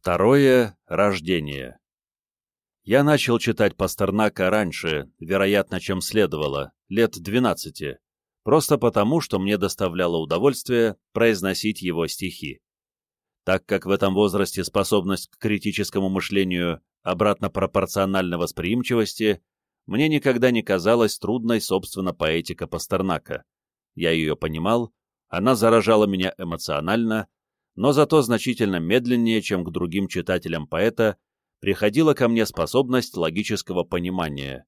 Второе — рождение. Я начал читать Пастернака раньше, вероятно, чем следовало, лет 12, просто потому, что мне доставляло удовольствие произносить его стихи. Так как в этом возрасте способность к критическому мышлению обратно пропорциональна восприимчивости, мне никогда не казалась трудной, собственно, поэтика Пастернака. Я ее понимал, она заражала меня эмоционально, но зато значительно медленнее, чем к другим читателям поэта, приходила ко мне способность логического понимания.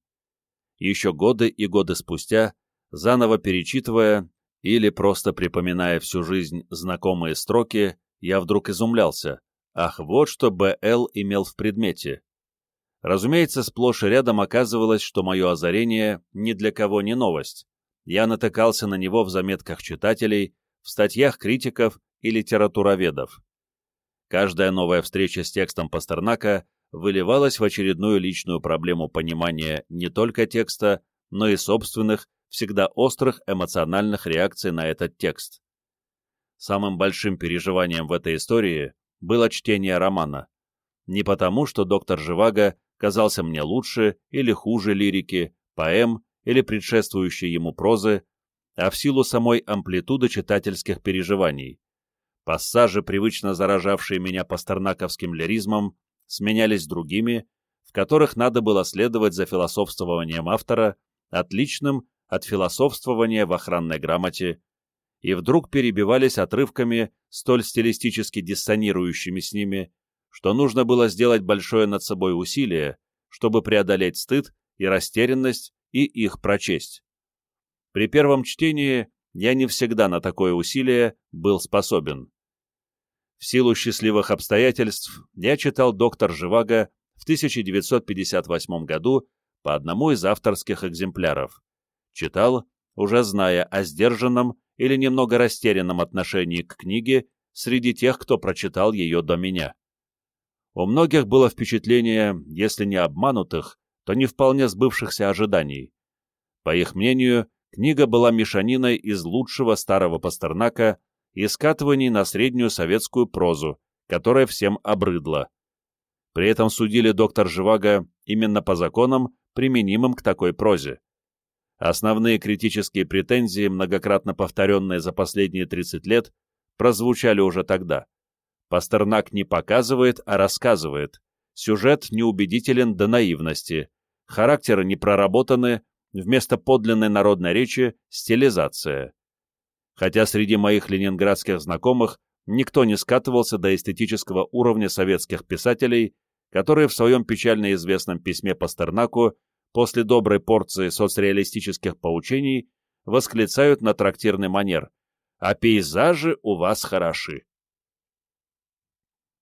Еще годы и годы спустя, заново перечитывая или просто припоминая всю жизнь знакомые строки, я вдруг изумлялся. Ах, вот что Б.Л. имел в предмете. Разумеется, сплошь и рядом оказывалось, что мое озарение ни для кого не новость. Я натыкался на него в заметках читателей, в статьях критиков и литературоведов. Каждая новая встреча с текстом Пастернака выливалась в очередную личную проблему понимания не только текста, но и собственных, всегда острых эмоциональных реакций на этот текст. Самым большим переживанием в этой истории было чтение романа. Не потому, что доктор Живаго казался мне лучше или хуже лирики, поэм или предшествующей ему прозы, а в силу самой амплитуды читательских переживаний. Пассажи, привычно заражавшие меня пастернаковским лиризмом, сменялись другими, в которых надо было следовать за философствованием автора, отличным от философствования в охранной грамоте, и вдруг перебивались отрывками, столь стилистически диссонирующими с ними, что нужно было сделать большое над собой усилие, чтобы преодолеть стыд и растерянность и их прочесть. При первом чтении я не всегда на такое усилие был способен. В силу счастливых обстоятельств я читал «Доктор Живаго» в 1958 году по одному из авторских экземпляров. Читал, уже зная о сдержанном или немного растерянном отношении к книге среди тех, кто прочитал ее до меня. У многих было впечатление, если не обманутых, то не вполне сбывшихся ожиданий. По их мнению, книга была мешаниной из лучшего старого Пастернака и скатываний на среднюю советскую прозу, которая всем обрыдла. При этом судили доктор Живаго именно по законам, применимым к такой прозе. Основные критические претензии, многократно повторенные за последние 30 лет, прозвучали уже тогда. Пастернак не показывает, а рассказывает. Сюжет неубедителен до наивности. Характеры не проработаны, вместо подлинной народной речи – стилизация хотя среди моих ленинградских знакомых никто не скатывался до эстетического уровня советских писателей, которые в своем печально известном письме Пастернаку после доброй порции соцреалистических поучений восклицают на трактирный манер «А пейзажи у вас хороши».